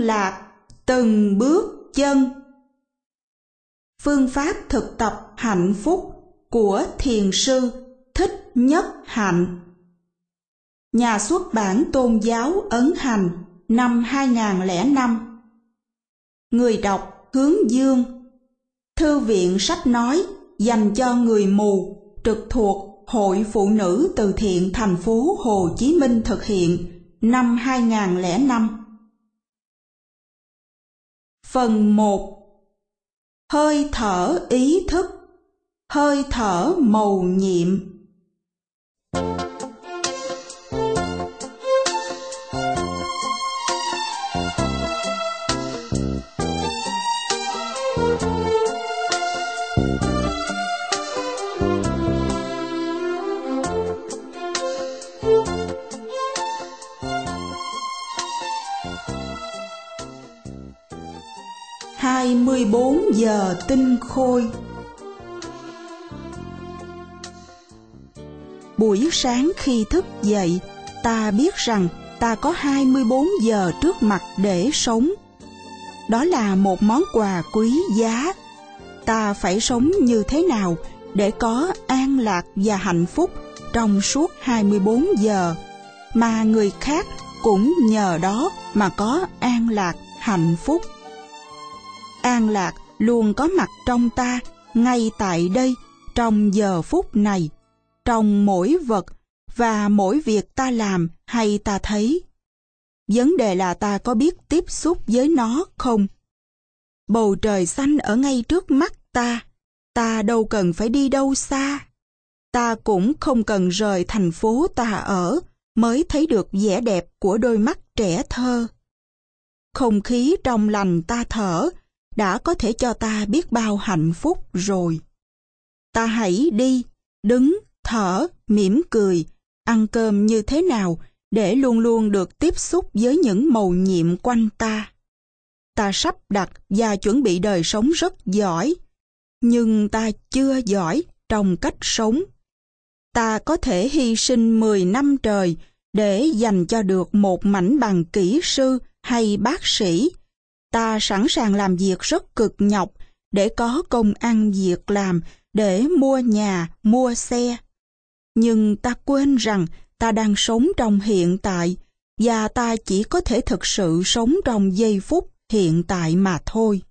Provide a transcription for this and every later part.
lạc từng bước chân. Phương pháp thực tập hạnh phúc của thiền sư thích nhất hạnh. Nhà xuất bản tôn giáo ấn hành năm 2005 người đọc hướng dương. Thư viện sách nói dành cho người mù trực thuộc Hội Phụ Nữ Từ Thiện thành phố Hồ Chí Minh thực hiện năm 2005. Phần 1 Hơi thở ý thức. Hơi thở màu nhiệm. Hai mươi bốn giờ tinh khôi Buổi sáng khi thức dậy, ta biết rằng ta có 24 giờ trước mặt để sống. Đó là một món quà quý giá. Ta phải sống như thế nào để có an lạc và hạnh phúc trong suốt 24 giờ, mà người khác cũng nhờ đó mà có an lạc, hạnh phúc. An lạc luôn có mặt trong ta, ngay tại đây, trong giờ phút này trong mỗi vật và mỗi việc ta làm hay ta thấy. Vấn đề là ta có biết tiếp xúc với nó không? Bầu trời xanh ở ngay trước mắt ta, ta đâu cần phải đi đâu xa. Ta cũng không cần rời thành phố ta ở mới thấy được vẻ đẹp của đôi mắt trẻ thơ. Không khí trong lành ta thở đã có thể cho ta biết bao hạnh phúc rồi. Ta hãy đi, đứng thở, mỉm cười, ăn cơm như thế nào để luôn luôn được tiếp xúc với những màu nhiệm quanh ta. Ta sắp đặt và chuẩn bị đời sống rất giỏi, nhưng ta chưa giỏi trong cách sống. Ta có thể hy sinh 10 năm trời để dành cho được một mảnh bằng kỹ sư hay bác sĩ. Ta sẵn sàng làm việc rất cực nhọc để có công ăn việc làm, để mua nhà, mua xe nhưng ta quên rằng ta đang sống trong hiện tại và ta chỉ có thể thực sự sống trong giây phút hiện tại mà thôi.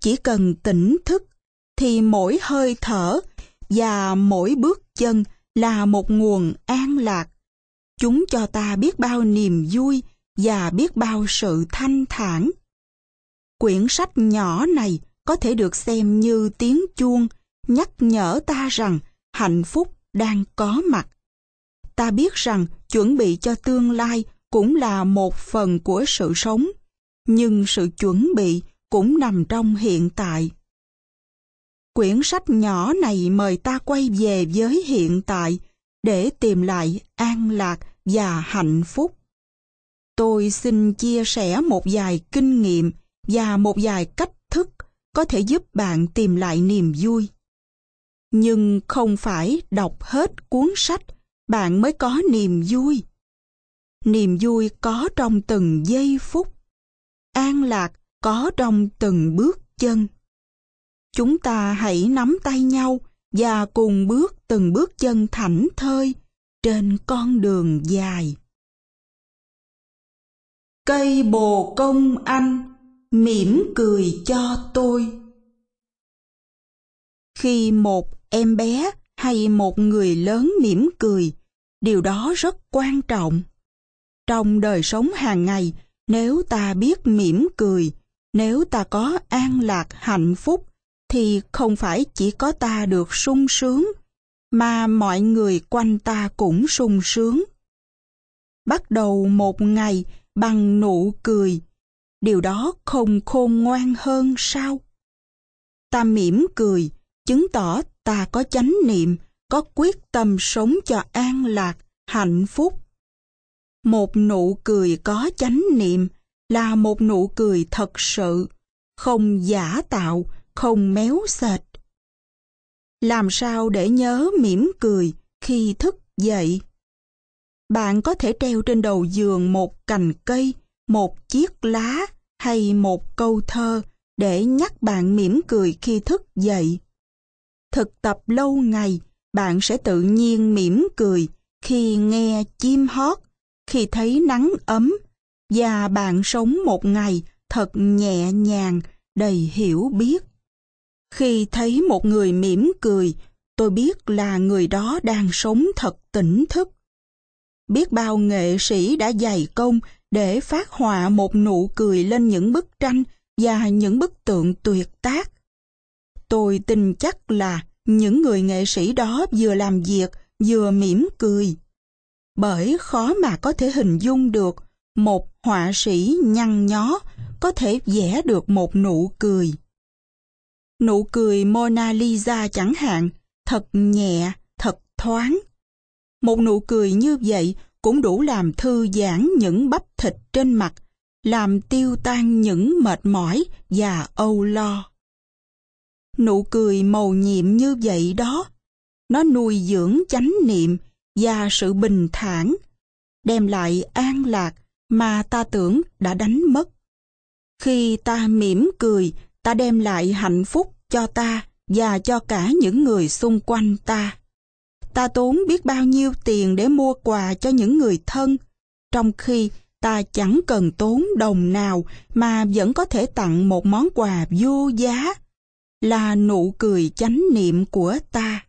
Chỉ cần tỉnh thức thì mỗi hơi thở và mỗi bước chân là một nguồn an lạc. Chúng cho ta biết bao niềm vui và biết bao sự thanh thản. Quyển sách nhỏ này có thể được xem như tiếng chuông nhắc nhở ta rằng hạnh phúc đang có mặt. Ta biết rằng chuẩn bị cho tương lai cũng là một phần của sự sống, nhưng sự chuẩn bị cũng nằm trong hiện tại. Quyển sách nhỏ này mời ta quay về với hiện tại để tìm lại an lạc và hạnh phúc. Tôi xin chia sẻ một vài kinh nghiệm và một vài cách thức có thể giúp bạn tìm lại niềm vui. Nhưng không phải đọc hết cuốn sách bạn mới có niềm vui. Niềm vui có trong từng giây phút, an lạc có trong từng bước chân. Chúng ta hãy nắm tay nhau và cùng bước từng bước chân thảnh thơi trên con đường dài. Cây bồ công anh mỉm cười cho tôi. Khi một em bé hay một người lớn mỉm cười, điều đó rất quan trọng. Trong đời sống hàng ngày, nếu ta biết mỉm cười, nếu ta có an lạc hạnh phúc, thì không phải chỉ có ta được sung sướng, mà mọi người quanh ta cũng sung sướng. Bắt đầu một ngày bằng nụ cười điều đó không khôn ngoan hơn sao ta mỉm cười chứng tỏ ta có chánh niệm, có quyết tâm sống cho an lạc, hạnh phúc. Một nụ cười có chánh niệm là một nụ cười thật sự, không giả tạo, không méo sệt. Làm sao để nhớ mỉm cười khi thức dậy? Bạn có thể treo trên đầu giường một cành cây một chiếc lá hay một câu thơ để nhắc bạn mỉm cười khi thức dậy. Thực tập lâu ngày, bạn sẽ tự nhiên mỉm cười khi nghe chim hót, khi thấy nắng ấm, và bạn sống một ngày thật nhẹ nhàng, đầy hiểu biết. Khi thấy một người mỉm cười, tôi biết là người đó đang sống thật tỉnh thức. Biết bao nghệ sĩ đã dày công để phát họa một nụ cười lên những bức tranh và những bức tượng tuyệt tác. Tôi tin chắc là những người nghệ sĩ đó vừa làm việc vừa mỉm cười. Bởi khó mà có thể hình dung được một họa sĩ nhăn nhó có thể vẽ được một nụ cười. Nụ cười Mona Lisa chẳng hạn, thật nhẹ, thật thoáng. Một nụ cười như vậy cũng đủ làm thư giãn những bắp thịt trên mặt, làm tiêu tan những mệt mỏi và âu lo. Nụ cười màu nhiệm như vậy đó, nó nuôi dưỡng chánh niệm và sự bình thản, đem lại an lạc mà ta tưởng đã đánh mất. Khi ta mỉm cười, ta đem lại hạnh phúc cho ta và cho cả những người xung quanh ta. Ta tốn biết bao nhiêu tiền để mua quà cho những người thân, trong khi ta chẳng cần tốn đồng nào mà vẫn có thể tặng một món quà vô giá, là nụ cười chánh niệm của ta.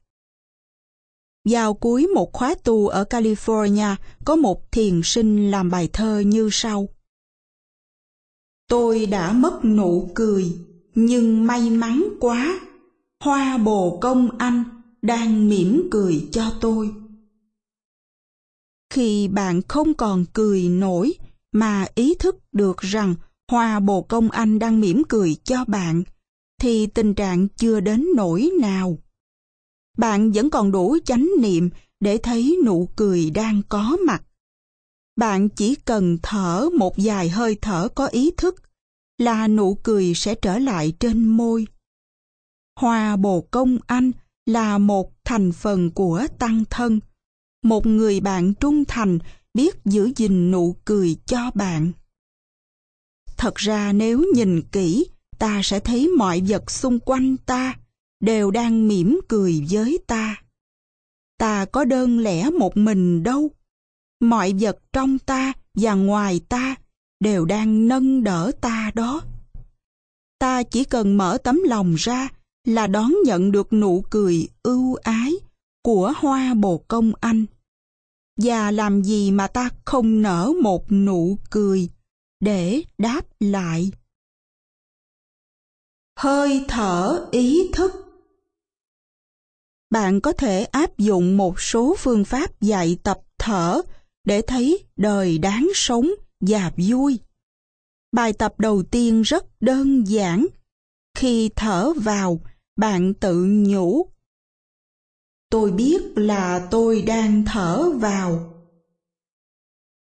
Vào cuối một khóa tu ở California, có một thiền sinh làm bài thơ như sau. Tôi đã mất nụ cười, nhưng may mắn quá, hoa bồ công anh đang mỉm cười cho tôi. Khi bạn không còn cười nổi mà ý thức được rằng hoa bồ công anh đang mỉm cười cho bạn, thì tình trạng chưa đến nỗi nào. Bạn vẫn còn đủ chánh niệm để thấy nụ cười đang có mặt. Bạn chỉ cần thở một vài hơi thở có ý thức là nụ cười sẽ trở lại trên môi. Hoa bồ công anh là một thành phần của tăng thân, một người bạn trung thành biết giữ gìn nụ cười cho bạn. Thật ra nếu nhìn kỹ, ta sẽ thấy mọi vật xung quanh ta đều đang mỉm cười với ta. Ta có đơn lẻ một mình đâu. Mọi vật trong ta và ngoài ta đều đang nâng đỡ ta đó. Ta chỉ cần mở tấm lòng ra là đón nhận được nụ cười ưu ái của hoa bồ công anh. Và làm gì mà ta không nở một nụ cười để đáp lại. Hơi thở ý thức Bạn có thể áp dụng một số phương pháp dạy tập thở để thấy đời đáng sống và vui. Bài tập đầu tiên rất đơn giản. Khi thở vào, bạn tự nhủ. Tôi biết là tôi đang thở vào.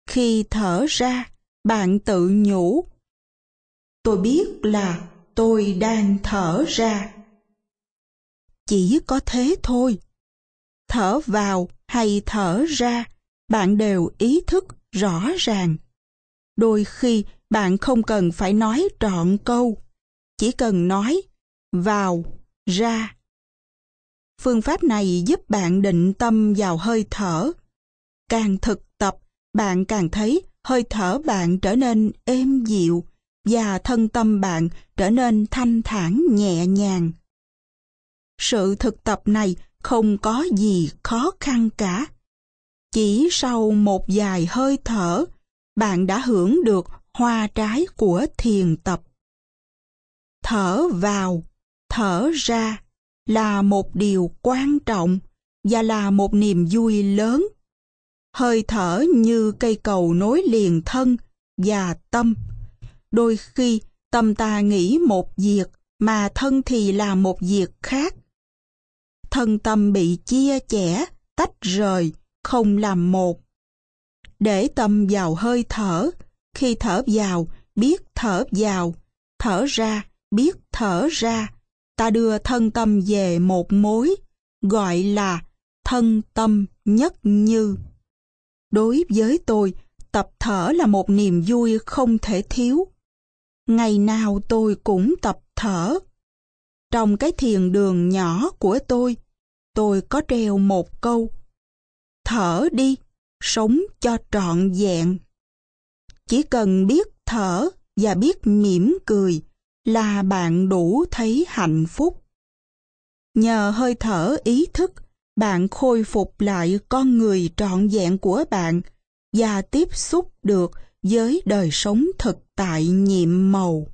Khi thở ra, bạn tự nhủ. Tôi biết là tôi đang thở ra. Chỉ có thế thôi. Thở vào hay thở ra, bạn đều ý thức rõ ràng. Đôi khi bạn không cần phải nói trọn câu, chỉ cần nói vào, ra. Phương pháp này giúp bạn định tâm vào hơi thở. Càng thực tập, bạn càng thấy hơi thở bạn trở nên êm dịu và thân tâm bạn trở nên thanh thản nhẹ nhàng. Sự thực tập này không có gì khó khăn cả. Chỉ sau một vài hơi thở, bạn đã hưởng được hoa trái của thiền tập. Thở vào, thở ra là một điều quan trọng và là một niềm vui lớn. Hơi thở như cây cầu nối liền thân và tâm. Đôi khi tâm ta nghĩ một việc mà thân thì làm một việc khác. Thân tâm bị chia chẻ, tách rời, không làm một. Để tâm vào hơi thở, khi thở vào, biết thở vào, thở ra, biết thở ra, ta đưa thân tâm về một mối, gọi là thân tâm nhất như. Đối với tôi, tập thở là một niềm vui không thể thiếu. Ngày nào tôi cũng tập thở. Trong cái thiền đường nhỏ của tôi, tôi có treo một câu. Thở đi, sống cho trọn vẹn. Chỉ cần biết thở và biết mỉm cười là bạn đủ thấy hạnh phúc. Nhờ hơi thở ý thức, bạn khôi phục lại con người trọn vẹn của bạn và tiếp xúc được với đời sống thực tại nhiệm màu.